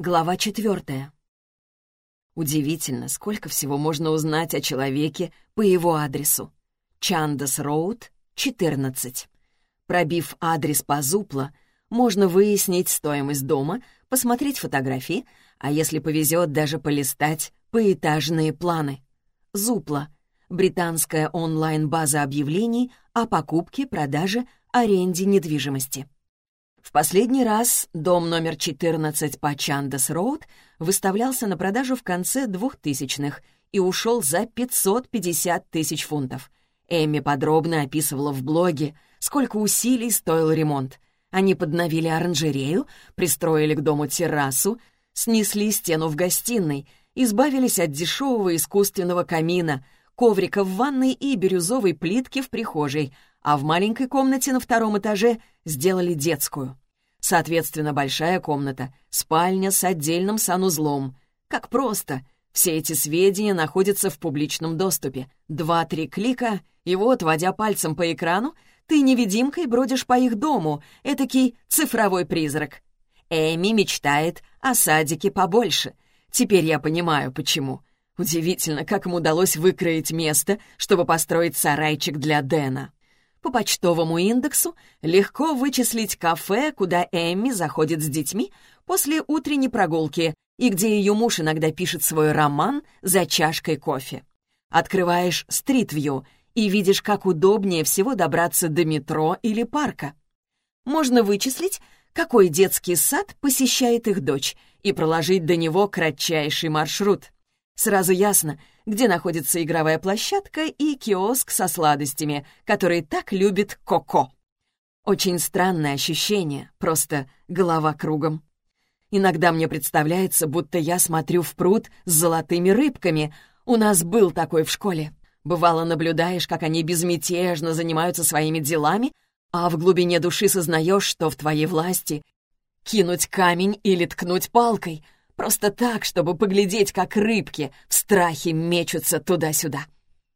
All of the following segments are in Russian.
Глава четвертая. Удивительно, сколько всего можно узнать о человеке по его адресу. Чандас Роуд, 14. Пробив адрес по Зупла, можно выяснить стоимость дома, посмотреть фотографии, а если повезет, даже полистать поэтажные планы. Зупла — британская онлайн-база объявлений о покупке, продаже, аренде недвижимости. В последний раз дом номер 14 по Чандас-Роуд выставлялся на продажу в конце 2000-х и ушел за 550 тысяч фунтов. Эми подробно описывала в блоге, сколько усилий стоил ремонт. Они подновили оранжерею, пристроили к дому террасу, снесли стену в гостиной, избавились от дешевого искусственного камина, коврика в ванной и бирюзовой плитки в прихожей, а в маленькой комнате на втором этаже сделали детскую. Соответственно, большая комната, спальня с отдельным санузлом. Как просто. Все эти сведения находятся в публичном доступе. Два-три клика, и вот, водя пальцем по экрану, ты невидимкой бродишь по их дому, этакий цифровой призрак. Эми мечтает о садике побольше. Теперь я понимаю, почему. Удивительно, как им удалось выкроить место, чтобы построить сарайчик для Дэна. По почтовому индексу легко вычислить кафе, куда Эмми заходит с детьми после утренней прогулки и где ее муж иногда пишет свой роман за чашкой кофе. Открываешь стрит-вью и видишь, как удобнее всего добраться до метро или парка. Можно вычислить, какой детский сад посещает их дочь, и проложить до него кратчайший маршрут. Сразу ясно, где находится игровая площадка и киоск со сладостями, который так любит Коко. Очень странное ощущение, просто голова кругом. Иногда мне представляется, будто я смотрю в пруд с золотыми рыбками. У нас был такой в школе. Бывало, наблюдаешь, как они безмятежно занимаются своими делами, а в глубине души сознаешь, что в твоей власти кинуть камень или ткнуть палкой — Просто так, чтобы поглядеть, как рыбки в страхе мечутся туда-сюда.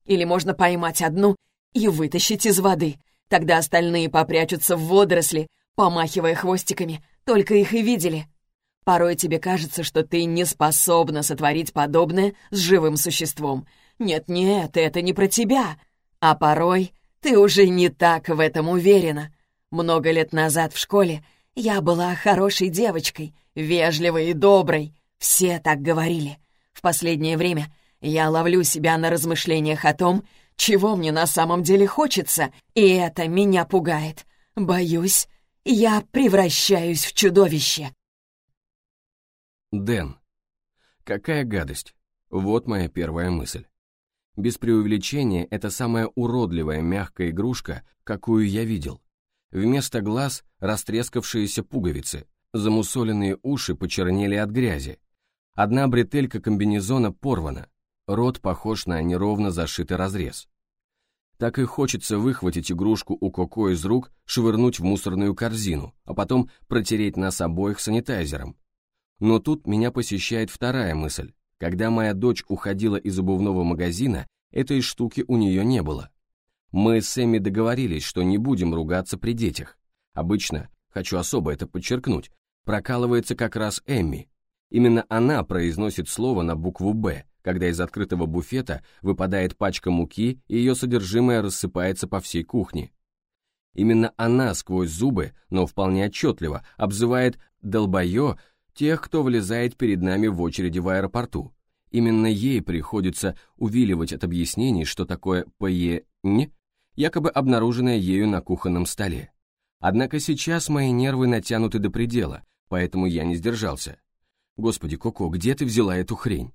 Или можно поймать одну и вытащить из воды. Тогда остальные попрячутся в водоросли, помахивая хвостиками, только их и видели. Порой тебе кажется, что ты не способна сотворить подобное с живым существом. Нет-нет, это не про тебя. А порой ты уже не так в этом уверена. Много лет назад в школе я была хорошей девочкой, вежливой и доброй. Все так говорили. В последнее время я ловлю себя на размышлениях о том, чего мне на самом деле хочется, и это меня пугает. Боюсь, я превращаюсь в чудовище. Дэн. Какая гадость. Вот моя первая мысль. Без преувеличения, это самая уродливая мягкая игрушка, какую я видел. Вместо глаз растрескавшиеся пуговицы, Замусоленные уши почернели от грязи. Одна бретелька комбинезона порвана. Рот похож на неровно зашитый разрез. Так и хочется выхватить игрушку у Коко из рук, швырнуть в мусорную корзину, а потом протереть нас обоих санитайзером. Но тут меня посещает вторая мысль. Когда моя дочь уходила из обувного магазина, этой штуки у нее не было. Мы с Эмми договорились, что не будем ругаться при детях. Обычно, хочу особо это подчеркнуть, прокалывается как раз Эмми. Именно она произносит слово на букву «Б», когда из открытого буфета выпадает пачка муки и ее содержимое рассыпается по всей кухне. Именно она сквозь зубы, но вполне отчетливо, обзывает «долбоё» тех, кто влезает перед нами в очереди в аэропорту. Именно ей приходится увиливать от объяснений, что такое «пое-н», якобы обнаруженное ею на кухонном столе. Однако сейчас мои нервы натянуты до предела, поэтому я не сдержался. Господи, Коко, где ты взяла эту хрень?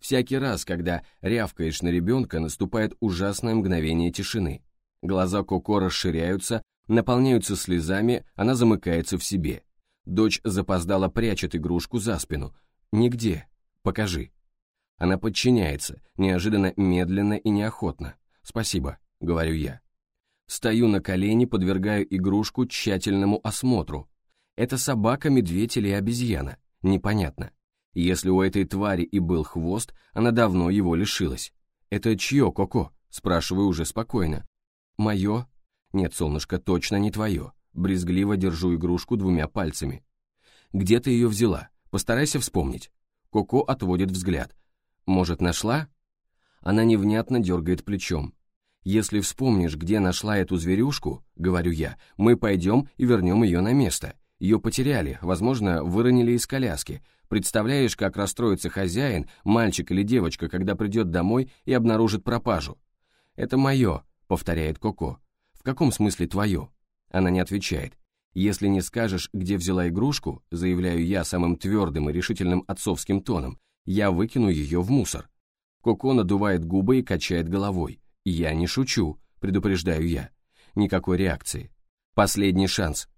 Всякий раз, когда рявкаешь на ребенка, наступает ужасное мгновение тишины. Глаза Коко расширяются, наполняются слезами, она замыкается в себе. Дочь запоздала прячет игрушку за спину. Нигде. Покажи. Она подчиняется, неожиданно медленно и неохотно. «Спасибо», — говорю я. Стою на колени, подвергаю игрушку тщательному осмотру, это собака, медведь или обезьяна? Непонятно. Если у этой твари и был хвост, она давно его лишилась. «Это чье, Коко?» Спрашиваю уже спокойно. «Мое?» «Нет, солнышко, точно не твое. Брезгливо держу игрушку двумя пальцами. «Где ты ее взяла?» Постарайся вспомнить. Коко отводит взгляд. Может, нашла? Она невнятно дергает плечом. Если вспомнишь, где нашла эту зверюшку, говорю я, мы пойдем и вернем ее на место. Ее потеряли, возможно, выронили из коляски. Представляешь, как расстроится хозяин, мальчик или девочка, когда придет домой и обнаружит пропажу. «Это мое», — повторяет Коко. «В каком смысле твое?» Она не отвечает. «Если не скажешь, где взяла игрушку», заявляю я самым твердым и решительным отцовским тоном, я выкину ее в мусор. Коко надувает губы и качает головой. «Я не шучу», предупреждаю я. Никакой реакции. Последний шанс.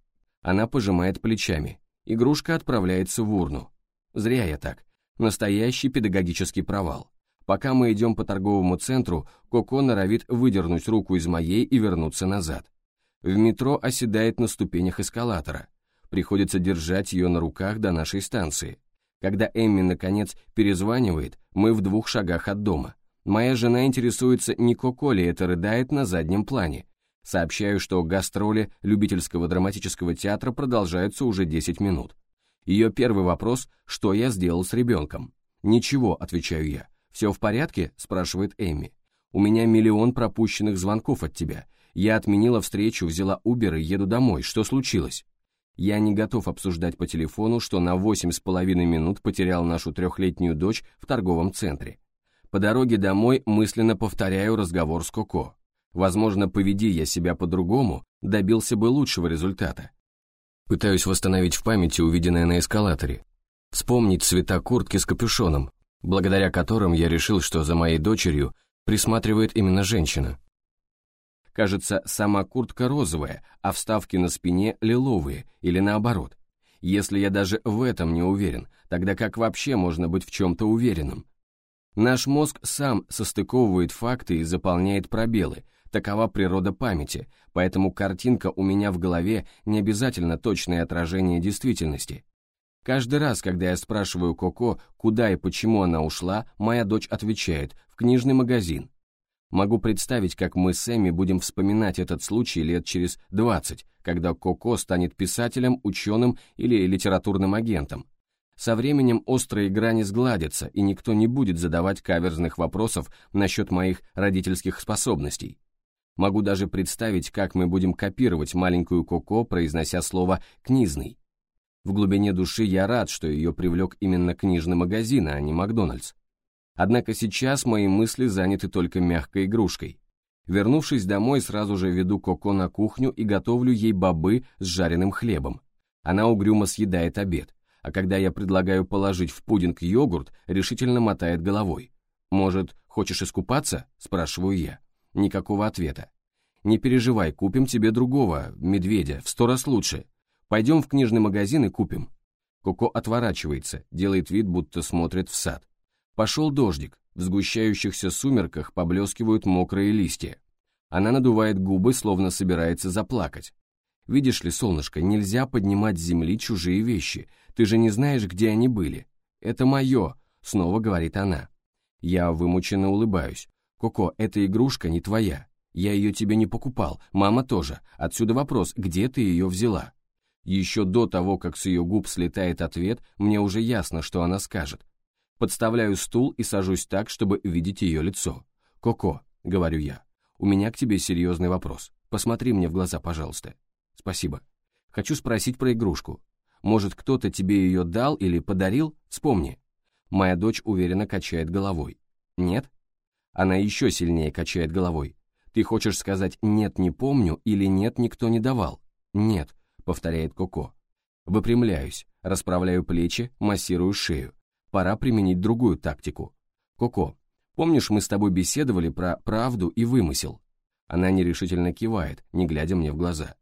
Она пожимает плечами. Игрушка отправляется в урну. Зря я так. Настоящий педагогический провал. Пока мы идем по торговому центру, Коко норовит выдернуть руку из моей и вернуться назад. В метро оседает на ступенях эскалатора. Приходится держать ее на руках до нашей станции. Когда Эмми, наконец, перезванивает, мы в двух шагах от дома. Моя жена интересуется, не Коко ли это рыдает на заднем плане. Сообщаю, что гастроли любительского драматического театра продолжаются уже 10 минут. Ее первый вопрос, что я сделал с ребенком. «Ничего», — отвечаю я. «Все в порядке?» — спрашивает Эмми. «У меня миллион пропущенных звонков от тебя. Я отменила встречу, взяла Убер и еду домой. Что случилось?» Я не готов обсуждать по телефону, что на восемь с половиной минут потерял нашу трехлетнюю дочь в торговом центре. По дороге домой мысленно повторяю разговор с Коко. Возможно, поведи я себя по-другому, добился бы лучшего результата. Пытаюсь восстановить в памяти увиденное на эскалаторе. Вспомнить цвета куртки с капюшоном, благодаря которым я решил, что за моей дочерью присматривает именно женщина. Кажется, сама куртка розовая, а вставки на спине лиловые, или наоборот. Если я даже в этом не уверен, тогда как вообще можно быть в чем-то уверенным? Наш мозг сам состыковывает факты и заполняет пробелы, такова природа памяти, поэтому картинка у меня в голове не обязательно точное отражение действительности. Каждый раз, когда я спрашиваю Коко, куда и почему она ушла, моя дочь отвечает «в книжный магазин». Могу представить, как мы с Эми будем вспоминать этот случай лет через 20, когда Коко станет писателем, ученым или литературным агентом. Со временем острые грани сгладятся, и никто не будет задавать каверзных вопросов насчет моих родительских способностей. Могу даже представить, как мы будем копировать маленькую Коко, произнося слово «книжный». В глубине души я рад, что ее привлек именно книжный магазин, а не Макдональдс. Однако сейчас мои мысли заняты только мягкой игрушкой. Вернувшись домой, сразу же веду Коко на кухню и готовлю ей бобы с жареным хлебом. Она угрюмо съедает обед, а когда я предлагаю положить в пудинг йогурт, решительно мотает головой. «Может, хочешь искупаться?» – спрашиваю я. Никакого ответа. «Не переживай, купим тебе другого, медведя, в сто раз лучше. Пойдем в книжный магазин и купим». Коко отворачивается, делает вид, будто смотрит в сад. Пошел дождик, в сгущающихся сумерках поблескивают мокрые листья. Она надувает губы, словно собирается заплакать. Видишь ли, солнышко, нельзя поднимать с земли чужие вещи, ты же не знаешь, где они были. Это мое, снова говорит она. Я вымученно улыбаюсь. Коко, эта игрушка не твоя. Я ее тебе не покупал, мама тоже. Отсюда вопрос, где ты ее взяла? Еще до того, как с ее губ слетает ответ, мне уже ясно, что она скажет. Подставляю стул и сажусь так, чтобы видеть ее лицо. «Коко», — говорю я, — «у меня к тебе серьезный вопрос. Посмотри мне в глаза, пожалуйста». «Спасибо. Хочу спросить про игрушку. Может, кто-то тебе ее дал или подарил? Вспомни». Моя дочь уверенно качает головой. «Нет?» Она еще сильнее качает головой. «Ты хочешь сказать «нет, не помню» или «нет, никто не давал»?» «Нет», — повторяет Коко. Выпрямляюсь, расправляю плечи, массирую шею. Пора применить другую тактику. Коко, помнишь, мы с тобой беседовали про правду и вымысел? Она нерешительно кивает, не глядя мне в глаза.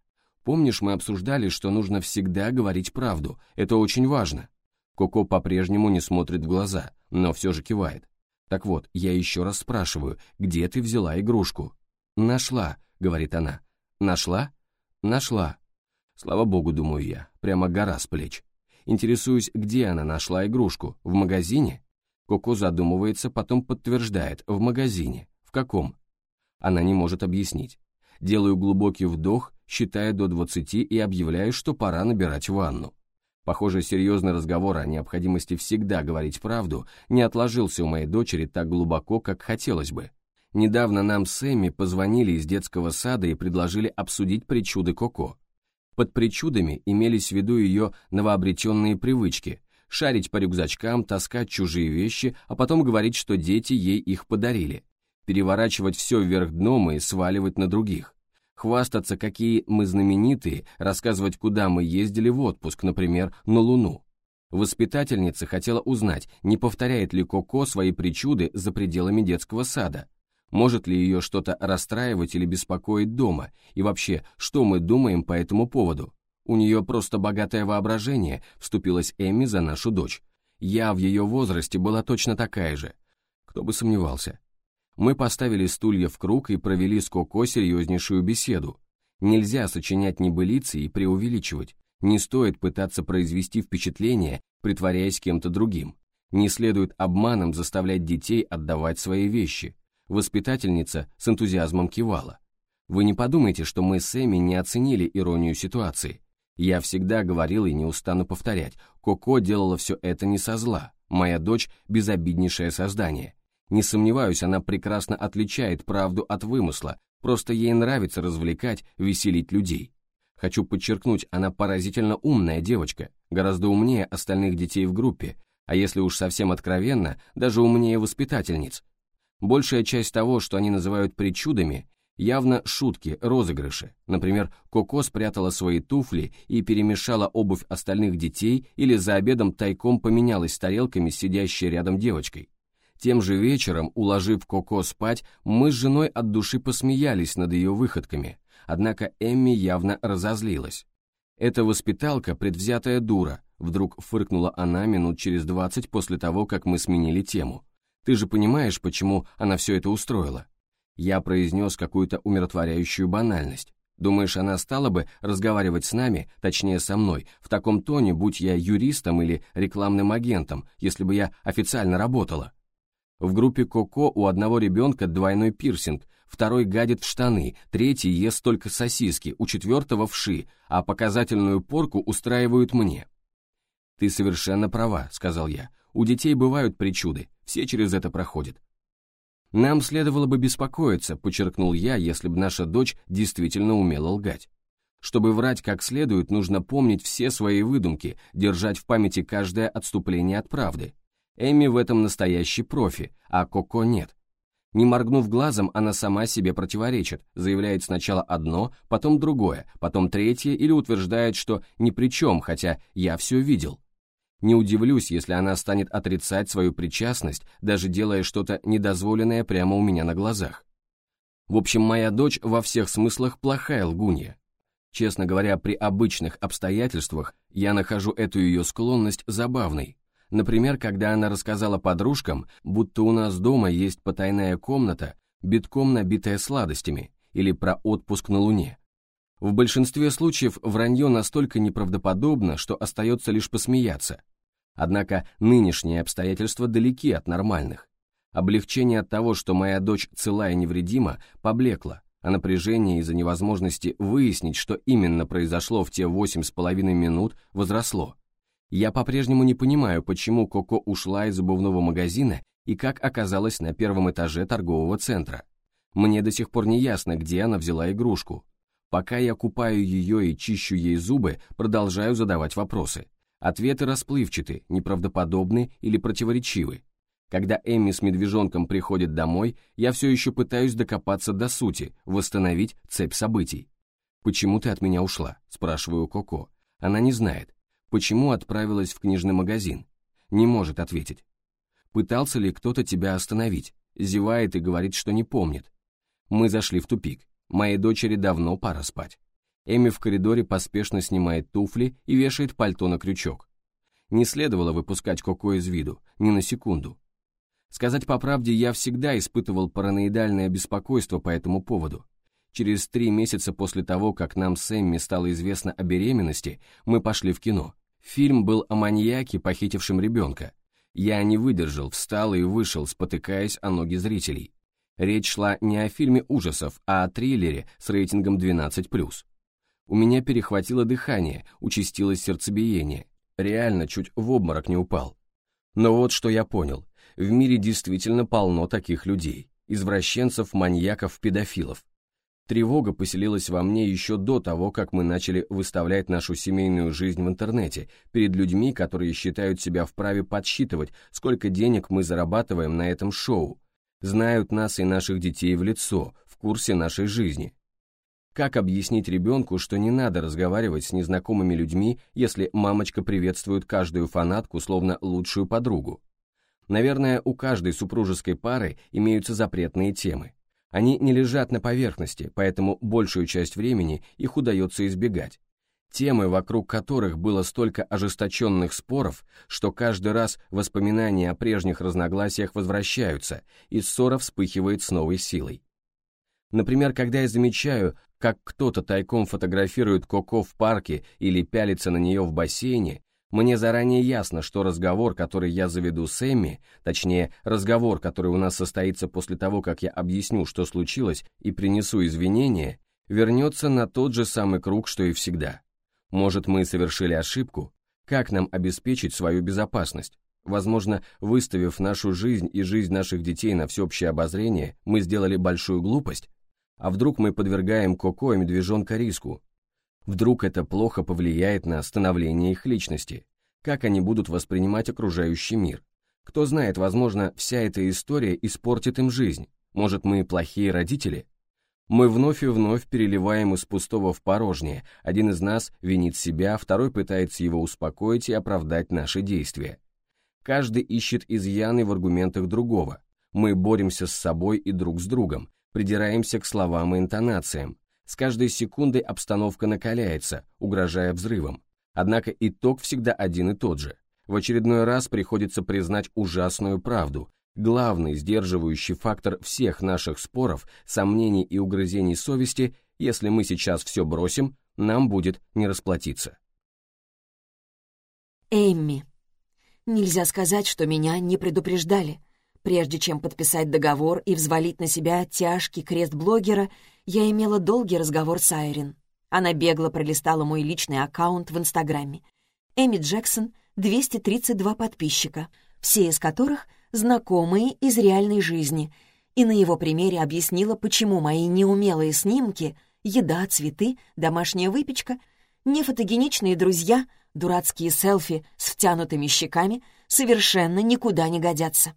Помнишь, мы обсуждали, что нужно всегда говорить правду, это очень важно. Коко по-прежнему не смотрит в глаза, но все же кивает. Так вот, я еще раз спрашиваю, где ты взяла игрушку? Нашла, говорит она. Нашла? Нашла. Слава богу, думаю я, прямо гора с плеч. Интересуюсь, где она нашла игрушку, в магазине? Коко задумывается, потом подтверждает, в магазине. В каком? Она не может объяснить. Делаю глубокий вдох, считая до 20 и объявляю, что пора набирать ванну. Похоже, серьезный разговор о необходимости всегда говорить правду не отложился у моей дочери так глубоко, как хотелось бы. Недавно нам с Эмми позвонили из детского сада и предложили обсудить причуды Коко. Под причудами имелись в виду ее новообретенные привычки – шарить по рюкзачкам, таскать чужие вещи, а потом говорить, что дети ей их подарили, переворачивать все вверх дном и сваливать на других хвастаться, какие мы знаменитые, рассказывать, куда мы ездили в отпуск, например, на Луну. Воспитательница хотела узнать, не повторяет ли Коко свои причуды за пределами детского сада, может ли ее что-то расстраивать или беспокоить дома, и вообще, что мы думаем по этому поводу. У нее просто богатое воображение, вступилась Эми за нашу дочь. Я в ее возрасте была точно такая же. Кто бы сомневался. Мы поставили стулья в круг и провели с Коко серьезнейшую беседу. Нельзя сочинять небылицы и преувеличивать. Не стоит пытаться произвести впечатление, притворяясь кем-то другим. Не следует обманом заставлять детей отдавать свои вещи. Воспитательница с энтузиазмом кивала. Вы не подумайте, что мы с Эми не оценили иронию ситуации. Я всегда говорил и не устану повторять, Коко делала все это не со зла, моя дочь – безобиднейшее создание. Не сомневаюсь, она прекрасно отличает правду от вымысла, просто ей нравится развлекать, веселить людей. Хочу подчеркнуть, она поразительно умная девочка, гораздо умнее остальных детей в группе, а если уж совсем откровенно, даже умнее воспитательниц. Большая часть того, что они называют причудами, явно шутки, розыгрыши. Например, Коко спрятала свои туфли и перемешала обувь остальных детей или за обедом тайком поменялась тарелками с сидящей рядом девочкой. Тем же вечером, уложив Коко спать, мы с женой от души посмеялись над ее выходками, однако Эмми явно разозлилась. «Эта воспиталка — предвзятая дура», — вдруг фыркнула она минут через двадцать после того, как мы сменили тему. «Ты же понимаешь, почему она все это устроила?» Я произнес какую-то умиротворяющую банальность. Думаешь, она стала бы разговаривать с нами, точнее со мной, в таком тоне, будь я юристом или рекламным агентом, если бы я официально работала? В группе Коко у одного ребенка двойной пирсинг, второй гадит в штаны, третий ест только сосиски, у четвертого вши, а показательную порку устраивают мне. «Ты совершенно права», — сказал я. «У детей бывают причуды, все через это проходят». «Нам следовало бы беспокоиться», — подчеркнул я, если бы наша дочь действительно умела лгать. Чтобы врать как следует, нужно помнить все свои выдумки, держать в памяти каждое отступление от правды. Эми в этом настоящий профи, а Коко нет. Не моргнув глазом, она сама себе противоречит, заявляет сначала одно, потом другое, потом третье или утверждает, что ни при чем, хотя я все видел. Не удивлюсь, если она станет отрицать свою причастность, даже делая что-то недозволенное прямо у меня на глазах. В общем, моя дочь во всех смыслах плохая лгунья. Честно говоря, при обычных обстоятельствах я нахожу эту ее склонность забавной, Например, когда она рассказала подружкам, будто у нас дома есть потайная комната, битком набитая сладостями, или про отпуск на Луне. В большинстве случаев вранье настолько неправдоподобно, что остается лишь посмеяться. Однако нынешние обстоятельства далеки от нормальных. Облегчение от того, что моя дочь цела и невредима, поблекло, а напряжение из-за невозможности выяснить, что именно произошло в те восемь с половиной минут, возросло. Я по-прежнему не понимаю, почему Коко ушла из обувного магазина и как оказалась на первом этаже торгового центра. Мне до сих пор не ясно, где она взяла игрушку. Пока я купаю ее и чищу ей зубы, продолжаю задавать вопросы. Ответы расплывчаты, неправдоподобны или противоречивы. Когда Эмми с медвежонком приходит домой, я все еще пытаюсь докопаться до сути, восстановить цепь событий. «Почему ты от меня ушла?» – спрашиваю Коко. Она не знает почему отправилась в книжный магазин. Не может ответить. Пытался ли кто-то тебя остановить? Зевает и говорит, что не помнит. Мы зашли в тупик. Моей дочери давно пора спать. Эми в коридоре поспешно снимает туфли и вешает пальто на крючок. Не следовало выпускать Коко из виду, ни на секунду. Сказать по правде, я всегда испытывал параноидальное беспокойство по этому поводу. Через три месяца после того, как нам с Эмми стало известно о беременности, мы пошли в кино. Фильм был о маньяке, похитившем ребенка. Я не выдержал, встал и вышел, спотыкаясь о ноги зрителей. Речь шла не о фильме ужасов, а о триллере с рейтингом 12+. У меня перехватило дыхание, участилось сердцебиение. реально чуть в обморок не упал. Но вот что я понял. В мире действительно полно таких людей. Извращенцев, маньяков, педофилов. Тревога поселилась во мне еще до того, как мы начали выставлять нашу семейную жизнь в интернете перед людьми, которые считают себя вправе подсчитывать, сколько денег мы зарабатываем на этом шоу, знают нас и наших детей в лицо, в курсе нашей жизни. Как объяснить ребенку, что не надо разговаривать с незнакомыми людьми, если мамочка приветствует каждую фанатку словно лучшую подругу? Наверное, у каждой супружеской пары имеются запретные темы. Они не лежат на поверхности, поэтому большую часть времени их удается избегать. Темы, вокруг которых было столько ожесточенных споров, что каждый раз воспоминания о прежних разногласиях возвращаются, и ссора вспыхивает с новой силой. Например, когда я замечаю, как кто-то тайком фотографирует Коко в парке или пялится на нее в бассейне, мне заранее ясно, что разговор, который я заведу с Эмми, точнее, разговор, который у нас состоится после того, как я объясню, что случилось, и принесу извинения, вернется на тот же самый круг, что и всегда. Может, мы совершили ошибку? Как нам обеспечить свою безопасность? Возможно, выставив нашу жизнь и жизнь наших детей на всеобщее обозрение, мы сделали большую глупость? А вдруг мы подвергаем Коко и медвежонка риску? Вдруг это плохо повлияет на становление их личности? Как они будут воспринимать окружающий мир? Кто знает, возможно, вся эта история испортит им жизнь. Может, мы плохие родители? Мы вновь и вновь переливаем из пустого в порожнее. Один из нас винит себя, второй пытается его успокоить и оправдать наши действия. Каждый ищет изъяны в аргументах другого. Мы боремся с собой и друг с другом, придираемся к словам и интонациям. С каждой секундой обстановка накаляется, угрожая взрывом. Однако итог всегда один и тот же. В очередной раз приходится признать ужасную правду. Главный сдерживающий фактор всех наших споров, сомнений и угрызений совести, если мы сейчас все бросим, нам будет не расплатиться. Эмми. Нельзя сказать, что меня не предупреждали. Прежде чем подписать договор и взвалить на себя тяжкий крест блогера, я имела долгий разговор с Айрин. Она бегло пролистала мой личный аккаунт в Инстаграме. Эми Джексон, 232 подписчика, все из которых знакомые из реальной жизни, и на его примере объяснила, почему мои неумелые снимки — еда, цветы, домашняя выпечка, нефотогеничные друзья, дурацкие селфи с втянутыми щеками — совершенно никуда не годятся.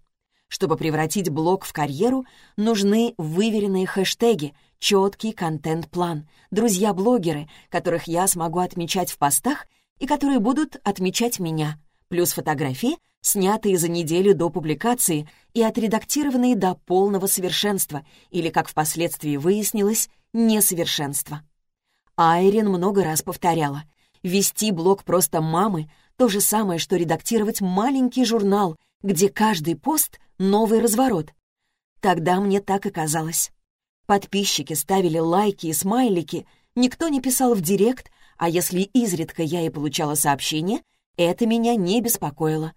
Чтобы превратить блог в карьеру, нужны выверенные хэштеги, четкий контент-план, друзья-блогеры, которых я смогу отмечать в постах и которые будут отмечать меня, плюс фотографии, снятые за неделю до публикации и отредактированные до полного совершенства, или, как впоследствии выяснилось, несовершенства. Айрин много раз повторяла, вести блог просто мамы — то же самое, что редактировать маленький журнал, где каждый пост новый разворот. Тогда мне так и казалось. Подписчики ставили лайки и смайлики, никто не писал в директ, а если изредка я и получала сообщение, это меня не беспокоило.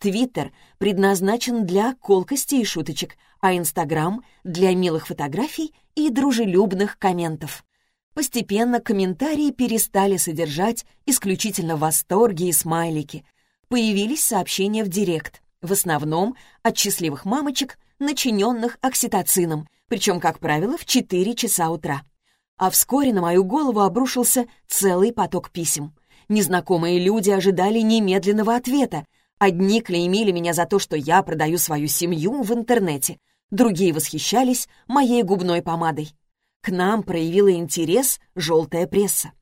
Твиттер предназначен для колкости и шуточек, а Инстаграм — для милых фотографий и дружелюбных комментов. Постепенно комментарии перестали содержать исключительно восторги и смайлики. Появились сообщения в директ в основном от счастливых мамочек, начиненных окситоцином, причем, как правило, в 4 часа утра. А вскоре на мою голову обрушился целый поток писем. Незнакомые люди ожидали немедленного ответа. Одни клеймили меня за то, что я продаю свою семью в интернете, другие восхищались моей губной помадой. К нам проявила интерес желтая пресса.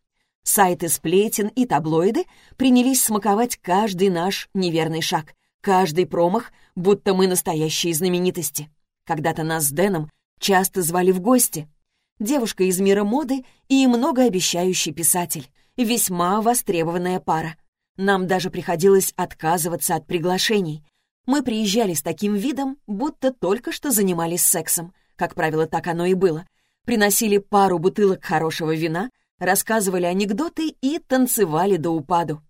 Сайты сплетен и таблоиды принялись смаковать каждый наш неверный шаг, Каждый промах, будто мы настоящие знаменитости. Когда-то нас с Дэном часто звали в гости. Девушка из мира моды и многообещающий писатель. Весьма востребованная пара. Нам даже приходилось отказываться от приглашений. Мы приезжали с таким видом, будто только что занимались сексом. Как правило, так оно и было. Приносили пару бутылок хорошего вина, рассказывали анекдоты и танцевали до упаду.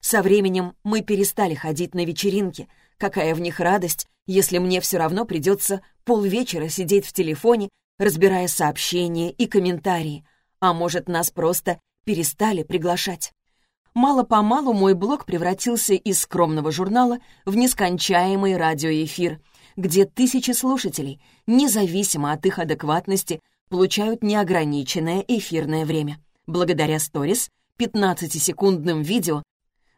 Со временем мы перестали ходить на вечеринки. Какая в них радость, если мне все равно придется полвечера сидеть в телефоне, разбирая сообщения и комментарии. А может, нас просто перестали приглашать. Мало-помалу мой блог превратился из скромного журнала в нескончаемый радиоэфир, где тысячи слушателей, независимо от их адекватности, получают неограниченное эфирное время. Благодаря сторис, 15-секундным видео,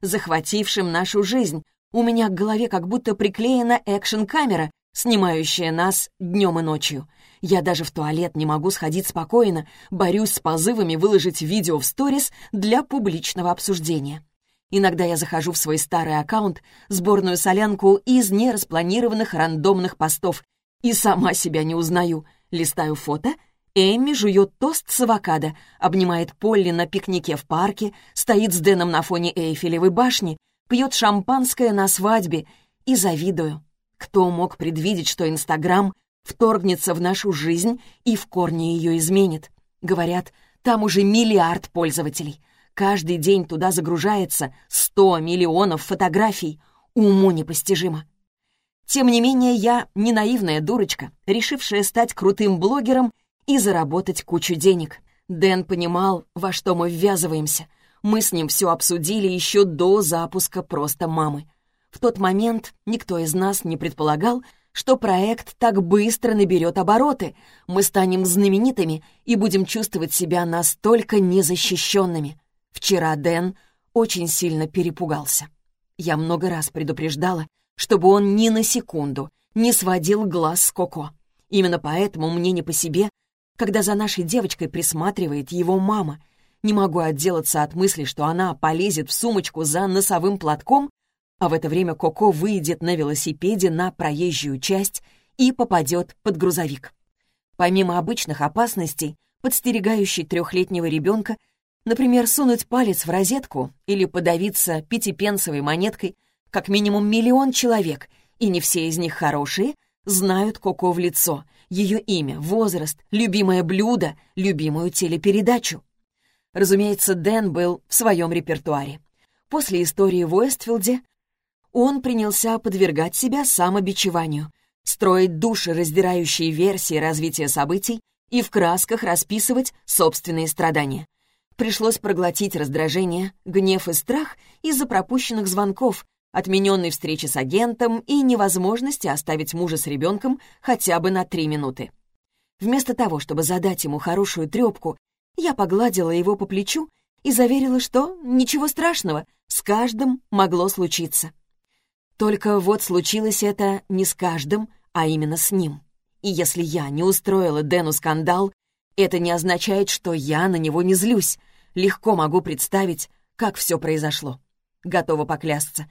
захватившим нашу жизнь, у меня к голове как будто приклеена экшн-камера, снимающая нас днем и ночью. Я даже в туалет не могу сходить спокойно, борюсь с позывами выложить видео в сторис для публичного обсуждения. Иногда я захожу в свой старый аккаунт, сборную солянку из нераспланированных рандомных постов, и сама себя не узнаю. Листаю фото — Эмми жует тост с авокадо, обнимает Полли на пикнике в парке, стоит с Дэном на фоне Эйфелевой башни, пьет шампанское на свадьбе и завидую. Кто мог предвидеть, что Инстаграм вторгнется в нашу жизнь и в корне ее изменит? Говорят, там уже миллиард пользователей. Каждый день туда загружается 100 миллионов фотографий. Уму непостижимо. Тем не менее, я не наивная дурочка, решившая стать крутым блогером и заработать кучу денег. Дэн понимал, во что мы ввязываемся. Мы с ним все обсудили еще до запуска «Просто мамы». В тот момент никто из нас не предполагал, что проект так быстро наберет обороты. Мы станем знаменитыми и будем чувствовать себя настолько незащищенными. Вчера Дэн очень сильно перепугался. Я много раз предупреждала, чтобы он ни на секунду не сводил глаз с Коко. Именно поэтому мне не по себе, когда за нашей девочкой присматривает его мама. Не могу отделаться от мысли, что она полезет в сумочку за носовым платком, а в это время Коко выйдет на велосипеде на проезжую часть и попадет под грузовик. Помимо обычных опасностей, подстерегающей трехлетнего ребенка, например, сунуть палец в розетку или подавиться пятипенсовой монеткой, как минимум миллион человек, и не все из них хорошие, знают Коко в лицо — ее имя, возраст, любимое блюдо, любимую телепередачу. Разумеется, Дэн был в своем репертуаре. После истории в Уэстфилде он принялся подвергать себя самобичеванию, строить душераздирающие версии развития событий и в красках расписывать собственные страдания. Пришлось проглотить раздражение, гнев и страх из-за пропущенных звонков, отмененной встречи с агентом и невозможности оставить мужа с ребенком хотя бы на три минуты. Вместо того, чтобы задать ему хорошую трепку, я погладила его по плечу и заверила, что ничего страшного, с каждым могло случиться. Только вот случилось это не с каждым, а именно с ним. И если я не устроила Дэну скандал, это не означает, что я на него не злюсь. Легко могу представить, как все произошло. Готова поклясться.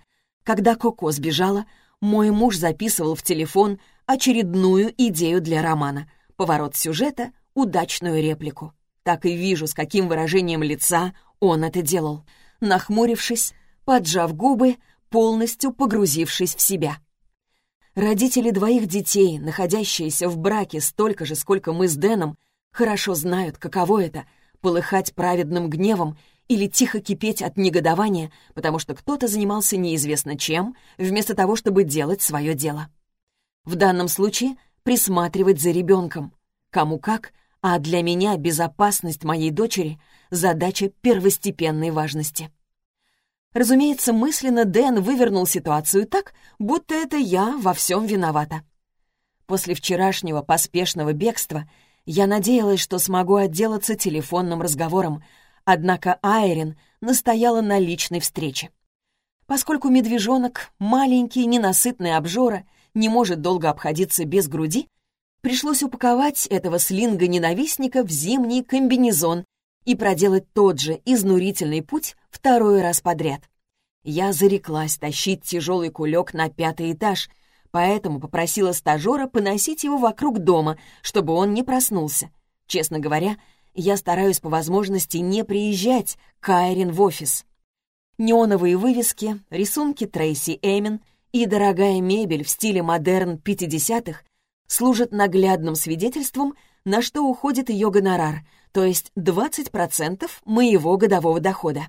Когда Коко сбежала, мой муж записывал в телефон очередную идею для романа, поворот сюжета, удачную реплику. Так и вижу, с каким выражением лица он это делал. Нахмурившись, поджав губы, полностью погрузившись в себя. Родители двоих детей, находящиеся в браке столько же, сколько мы с Дэном, хорошо знают, каково это — полыхать праведным гневом или тихо кипеть от негодования, потому что кто-то занимался неизвестно чем, вместо того, чтобы делать свое дело. В данном случае присматривать за ребенком. Кому как, а для меня безопасность моей дочери — задача первостепенной важности. Разумеется, мысленно Дэн вывернул ситуацию так, будто это я во всем виновата. После вчерашнего поспешного бегства я надеялась, что смогу отделаться телефонным разговором, Однако Айрин настояла на личной встрече. Поскольку медвежонок, маленький, ненасытный обжора, не может долго обходиться без груди, пришлось упаковать этого слинга-ненавистника в зимний комбинезон и проделать тот же изнурительный путь второй раз подряд. Я зареклась тащить тяжелый кулек на пятый этаж, поэтому попросила стажера поносить его вокруг дома, чтобы он не проснулся. Честно говоря, я стараюсь по возможности не приезжать к Айрин в офис. Неоновые вывески, рисунки Трейси Эмин и дорогая мебель в стиле модерн 50-х служат наглядным свидетельством, на что уходит ее гонорар, то есть 20% моего годового дохода.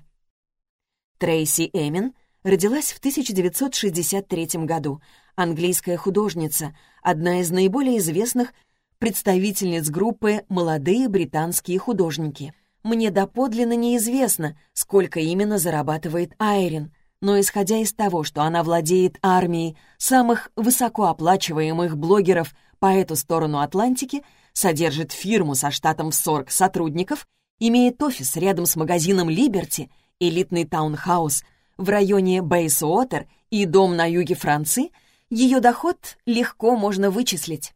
Трейси Эмин родилась в 1963 году, английская художница, одна из наиболее известных представительниц группы «Молодые британские художники». Мне доподлинно неизвестно, сколько именно зарабатывает Айрин, но исходя из того, что она владеет армией самых высокооплачиваемых блогеров по эту сторону Атлантики, содержит фирму со штатом в 40 сотрудников, имеет офис рядом с магазином «Либерти», элитный таунхаус в районе Бейсуотер и дом на юге Франции, ее доход легко можно вычислить.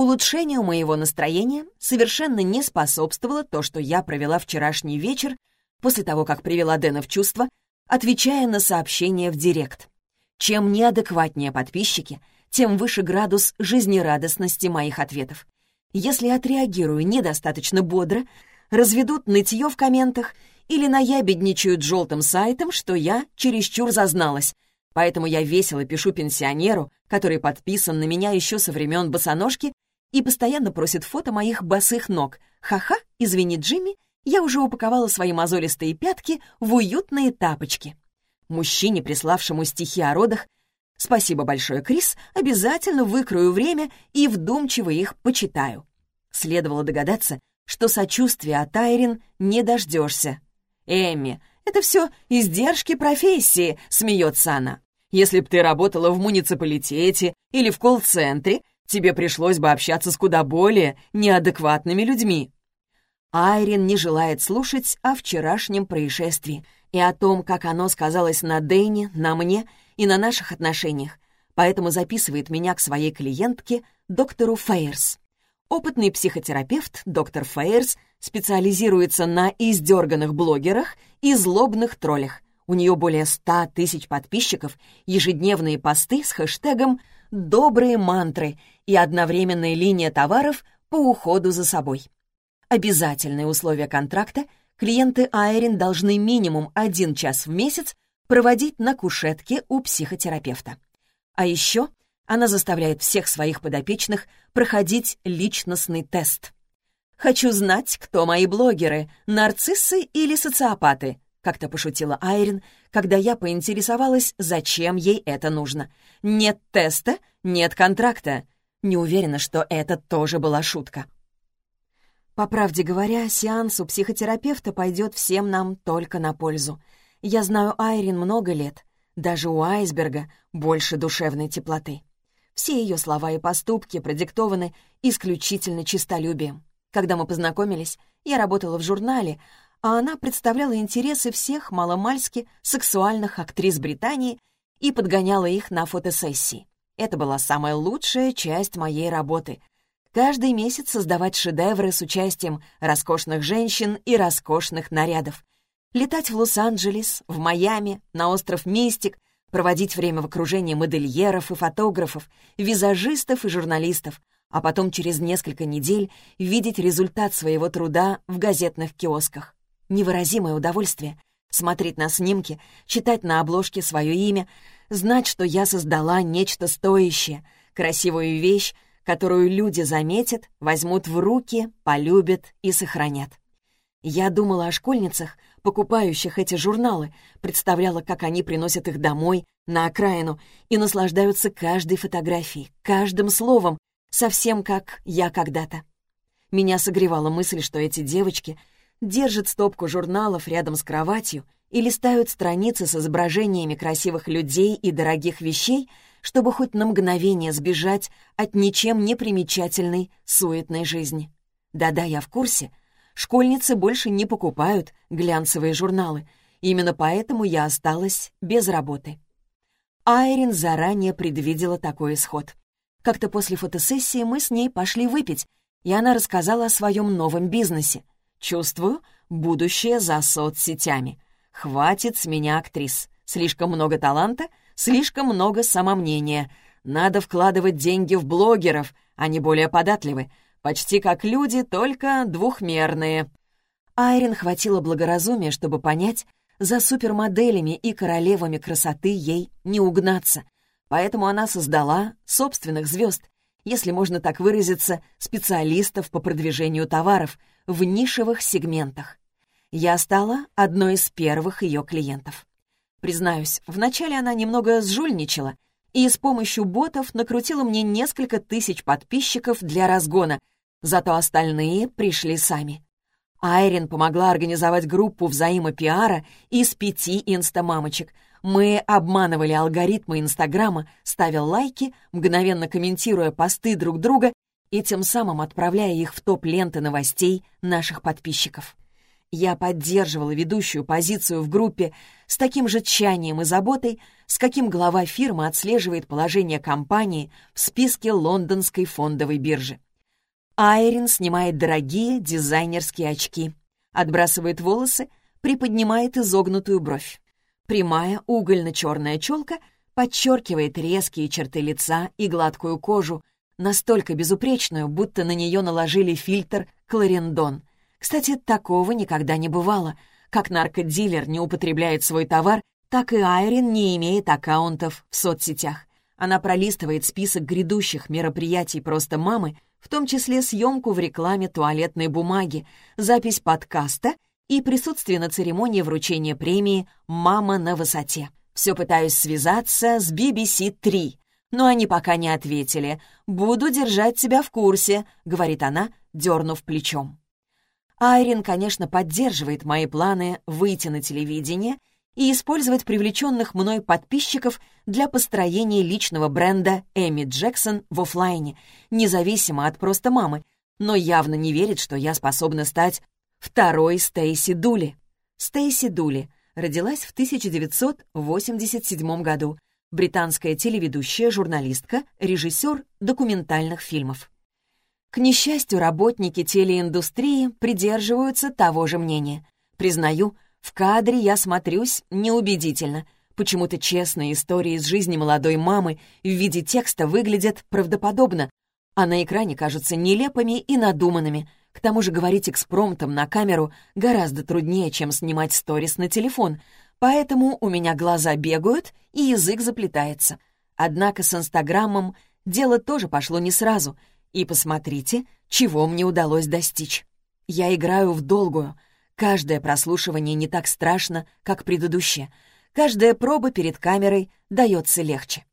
Улучшению моего настроения совершенно не способствовало то, что я провела вчерашний вечер после того, как привела Дэна в чувство, отвечая на сообщения в директ. Чем неадекватнее подписчики, тем выше градус жизнерадостности моих ответов. Если отреагирую недостаточно бодро, разведут нытье в комментах или наябедничают желтым сайтом, что я чересчур зазналась. Поэтому я весело пишу пенсионеру, который подписан на меня еще со времен босоножки и постоянно просит фото моих босых ног. Ха-ха, извини, Джимми, я уже упаковала свои мозолистые пятки в уютные тапочки. Мужчине, приславшему стихи о родах, спасибо большое, Крис, обязательно выкрою время и вдумчиво их почитаю. Следовало догадаться, что сочувствия от Айрин не дождешься. «Эмми, это все издержки профессии», — смеется она. «Если б ты работала в муниципалитете или в колл-центре, тебе пришлось бы общаться с куда более неадекватными людьми». Айрин не желает слушать о вчерашнем происшествии и о том, как оно сказалось на Дэйне, на мне и на наших отношениях, поэтому записывает меня к своей клиентке, доктору Фейерс. Опытный психотерапевт доктор Фейерс специализируется на издерганных блогерах и злобных троллях. У нее более ста тысяч подписчиков, ежедневные посты с хэштегом «добрые мантры» и одновременная линия товаров по уходу за собой. Обязательные условия контракта — клиенты Айрин должны минимум один час в месяц проводить на кушетке у психотерапевта. А еще она заставляет всех своих подопечных проходить личностный тест. «Хочу знать, кто мои блогеры, нарциссы или социопаты», как-то пошутила Айрин, когда я поинтересовалась, зачем ей это нужно. «Нет теста, нет контракта». Не уверена, что это тоже была шутка. По правде говоря, сеанс у психотерапевта пойдет всем нам только на пользу. Я знаю Айрин много лет, даже у айсберга больше душевной теплоты. Все ее слова и поступки продиктованы исключительно честолюбием. Когда мы познакомились, я работала в журнале, а она представляла интересы всех маломальски сексуальных актрис Британии и подгоняла их на фотосессии. Это была самая лучшая часть моей работы. Каждый месяц создавать шедевры с участием роскошных женщин и роскошных нарядов. Летать в Лос-Анджелес, в Майами, на остров Мистик — проводить время в окружении модельеров и фотографов, визажистов и журналистов, а потом через несколько недель видеть результат своего труда в газетных киосках. Невыразимое удовольствие — смотреть на снимки, читать на обложке свое имя, знать, что я создала нечто стоящее, красивую вещь, которую люди заметят, возьмут в руки, полюбят и сохранят. Я думала о школьницах, покупающих эти журналы, представляла, как они приносят их домой, на окраину, и наслаждаются каждой фотографией, каждым словом, совсем как я когда-то. Меня согревала мысль, что эти девочки держат стопку журналов рядом с кроватью и листают страницы с изображениями красивых людей и дорогих вещей, чтобы хоть на мгновение сбежать от ничем не примечательной суетной жизни. Да-да, я в курсе — Школьницы больше не покупают глянцевые журналы. Именно поэтому я осталась без работы. Айрин заранее предвидела такой исход. Как-то после фотосессии мы с ней пошли выпить, и она рассказала о своем новом бизнесе. Чувствую, будущее за соцсетями. Хватит с меня актрис. Слишком много таланта, слишком много самомнения. Надо вкладывать деньги в блогеров, они более податливы. Почти как люди, только двухмерные. Айрин хватило благоразумия, чтобы понять, за супермоделями и королевами красоты ей не угнаться. Поэтому она создала собственных звезд, если можно так выразиться, специалистов по продвижению товаров в нишевых сегментах. Я стала одной из первых ее клиентов. Признаюсь, вначале она немного сжульничала и с помощью ботов накрутила мне несколько тысяч подписчиков для разгона, зато остальные пришли сами. Айрин помогла организовать группу взаимопиара из пяти инстамамочек. Мы обманывали алгоритмы Инстаграма, ставя лайки, мгновенно комментируя посты друг друга и тем самым отправляя их в топ ленты новостей наших подписчиков. Я поддерживала ведущую позицию в группе с таким же тщанием и заботой, с каким глава фирмы отслеживает положение компании в списке лондонской фондовой биржи. Айрин снимает дорогие дизайнерские очки, отбрасывает волосы, приподнимает изогнутую бровь. Прямая угольно-черная челка подчеркивает резкие черты лица и гладкую кожу, настолько безупречную, будто на нее наложили фильтр «Кларендон», кстати, такого никогда не бывало. Как наркодилер не употребляет свой товар, так и Айрин не имеет аккаунтов в соцсетях. Она пролистывает список грядущих мероприятий «Просто мамы», в том числе съемку в рекламе туалетной бумаги, запись подкаста и присутствие на церемонии вручения премии «Мама на высоте». Все пытаюсь связаться с BBC 3, но они пока не ответили. «Буду держать тебя в курсе», — говорит она, дернув плечом. Айрин, конечно, поддерживает мои планы выйти на телевидение и использовать привлеченных мной подписчиков для построения личного бренда Эми Джексон в офлайне, независимо от просто мамы, но явно не верит, что я способна стать второй Стейси Дули. Стейси Дули родилась в 1987 году, британская телеведущая, журналистка, режиссер документальных фильмов. К несчастью, работники телеиндустрии придерживаются того же мнения. Признаю, в кадре я смотрюсь неубедительно. Почему-то честные истории из жизни молодой мамы в виде текста выглядят правдоподобно, а на экране кажутся нелепыми и надуманными. К тому же говорить экспромтом на камеру гораздо труднее, чем снимать сторис на телефон, поэтому у меня глаза бегают и язык заплетается. Однако с Инстаграмом дело тоже пошло не сразу — и посмотрите, чего мне удалось достичь. Я играю в долгую. Каждое прослушивание не так страшно, как предыдущее. Каждая проба перед камерой дается легче.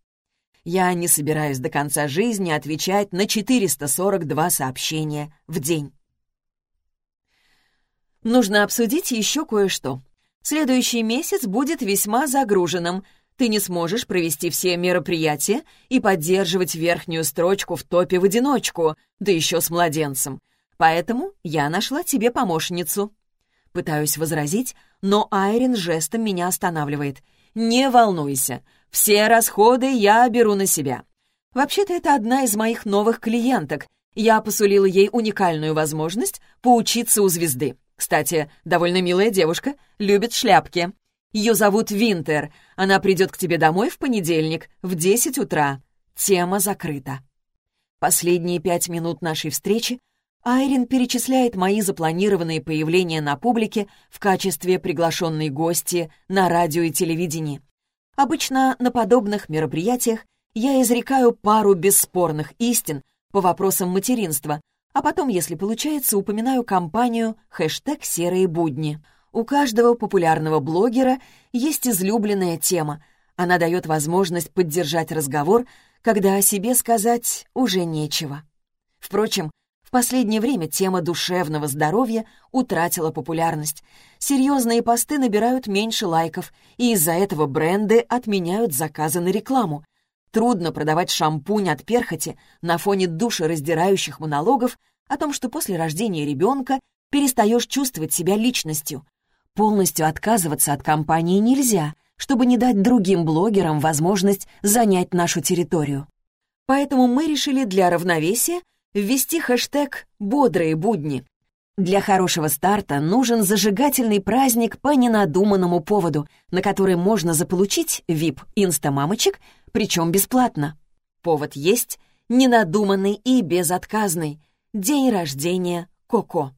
Я не собираюсь до конца жизни отвечать на 442 сообщения в день. Нужно обсудить еще кое-что. Следующий месяц будет весьма загруженным — ты не сможешь провести все мероприятия и поддерживать верхнюю строчку в топе в одиночку, да еще с младенцем. Поэтому я нашла тебе помощницу». Пытаюсь возразить, но Айрин жестом меня останавливает. «Не волнуйся, все расходы я беру на себя. Вообще-то это одна из моих новых клиенток. Я посулила ей уникальную возможность поучиться у звезды. Кстати, довольно милая девушка, любит шляпки. Ее зовут Винтер. Она придет к тебе домой в понедельник в 10 утра. Тема закрыта. Последние пять минут нашей встречи Айрин перечисляет мои запланированные появления на публике в качестве приглашенной гости на радио и телевидении. Обычно на подобных мероприятиях я изрекаю пару бесспорных истин по вопросам материнства, а потом, если получается, упоминаю компанию хэштег «Серые будни». У каждого популярного блогера есть излюбленная тема. Она дает возможность поддержать разговор, когда о себе сказать уже нечего. Впрочем, в последнее время тема душевного здоровья утратила популярность. Серьезные посты набирают меньше лайков, и из-за этого бренды отменяют заказы на рекламу. Трудно продавать шампунь от перхоти на фоне душераздирающих монологов о том, что после рождения ребенка перестаешь чувствовать себя личностью. Полностью отказываться от компании нельзя, чтобы не дать другим блогерам возможность занять нашу территорию. Поэтому мы решили для равновесия ввести хэштег «Бодрые будни». Для хорошего старта нужен зажигательный праздник по ненадуманному поводу, на который можно заполучить VIP инстамамочек, причем бесплатно. Повод есть, ненадуманный и безотказный. День рождения Коко.